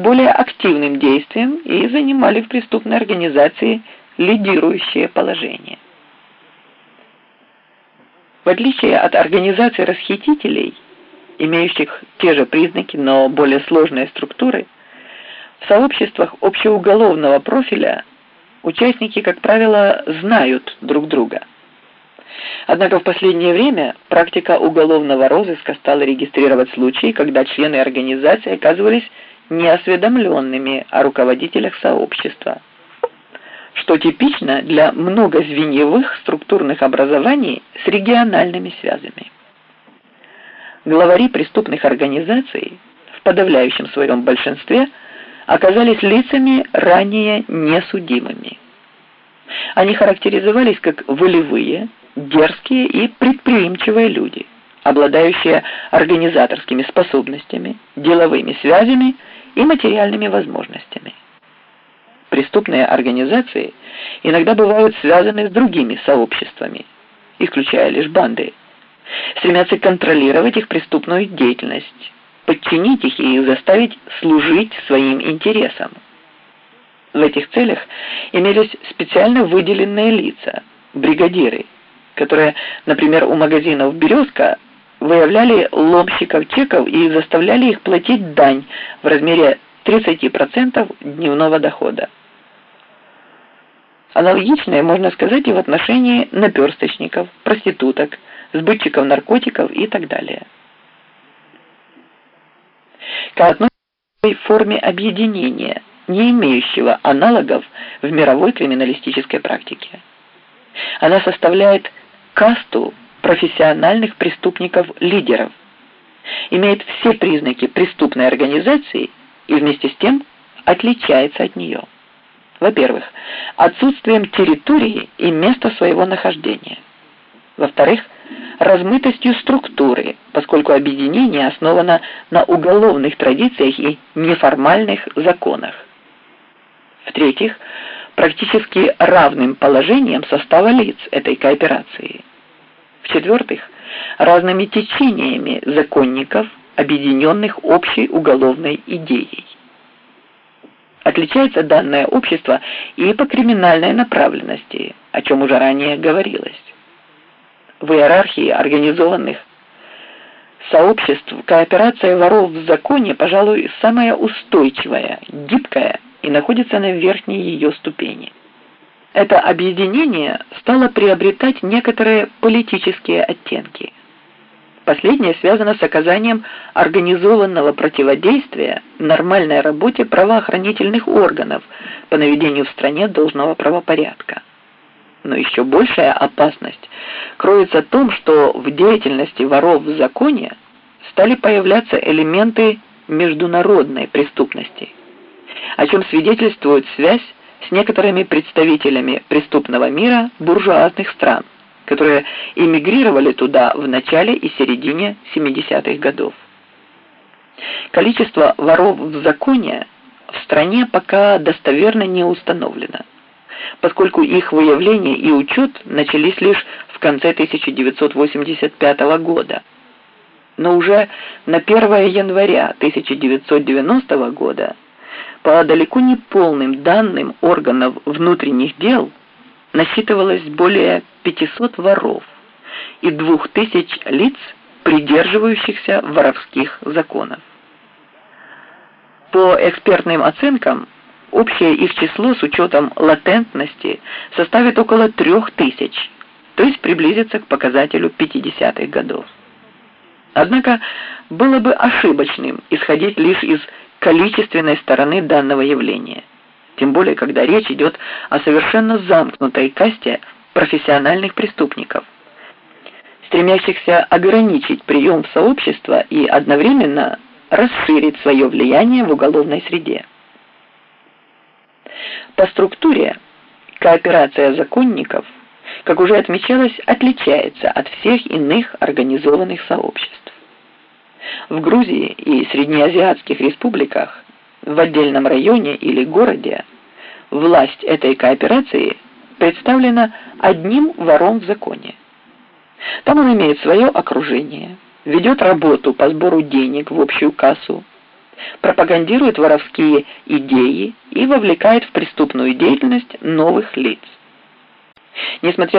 более активным действиям и занимали в преступной организации лидирующее положение. В отличие от организации расхитителей, имеющих те же признаки, но более сложные структуры, в сообществах общеуголовного профиля участники, как правило, знают друг друга. Однако в последнее время практика уголовного розыска стала регистрировать случаи, когда члены организации оказывались неосведомленными о руководителях сообщества, что типично для многозвеньевых структурных образований с региональными связями. Главари преступных организаций в подавляющем своем большинстве оказались лицами ранее несудимыми. Они характеризовались как волевые, дерзкие и предприимчивые люди, обладающие организаторскими способностями, деловыми связями и материальными возможностями. Преступные организации иногда бывают связаны с другими сообществами, исключая лишь банды, стремятся контролировать их преступную деятельность, подчинить их и заставить служить своим интересам. В этих целях имелись специально выделенные лица, бригадиры, которые, например, у магазинов «Березка» выявляли ломщиков чеков и заставляли их платить дань в размере 30% дневного дохода. Аналогичное можно сказать и в отношении наперсточников, проституток, сбытчиков наркотиков и так далее. К одной форме объединения, не имеющего аналогов в мировой криминалистической практике. Она составляет касту профессиональных преступников-лидеров, имеет все признаки преступной организации и вместе с тем отличается от нее. Во-первых, отсутствием территории и места своего нахождения. Во-вторых, размытостью структуры, поскольку объединение основано на уголовных традициях и неформальных законах. В-третьих, практически равным положением состава лиц этой кооперации. В-четвертых, разными течениями законников, объединенных общей уголовной идеей. Отличается данное общество и по криминальной направленности, о чем уже ранее говорилось. В иерархии организованных сообществ кооперация воров в законе, пожалуй, самая устойчивая, гибкая и находится на верхней ее ступени. Это объединение стало приобретать некоторые политические оттенки. Последнее связано с оказанием организованного противодействия нормальной работе правоохранительных органов по наведению в стране должного правопорядка. Но еще большая опасность кроется в том, что в деятельности воров в законе стали появляться элементы международной преступности – о чем свидетельствует связь с некоторыми представителями преступного мира буржуазных стран, которые эмигрировали туда в начале и середине 70-х годов. Количество воров в законе в стране пока достоверно не установлено, поскольку их выявление и учет начались лишь в конце 1985 года. Но уже на 1 января 1990 года по далеко не полным данным органов внутренних дел насчитывалось более 500 воров и 2000 лиц, придерживающихся воровских законов. По экспертным оценкам, общее их число с учетом латентности составит около 3000, то есть приблизится к показателю 50-х годов. Однако было бы ошибочным исходить лишь из количественной стороны данного явления. Тем более, когда речь идет о совершенно замкнутой касте профессиональных преступников, стремящихся ограничить прием в сообщество и одновременно расширить свое влияние в уголовной среде. По структуре кооперация законников, как уже отмечалось, отличается от всех иных организованных сообществ. В Грузии и среднеазиатских республиках, в отдельном районе или городе, власть этой кооперации представлена одним вором в законе. Там он имеет свое окружение, ведет работу по сбору денег в общую кассу, пропагандирует воровские идеи и вовлекает в преступную деятельность новых лиц. Несмотря на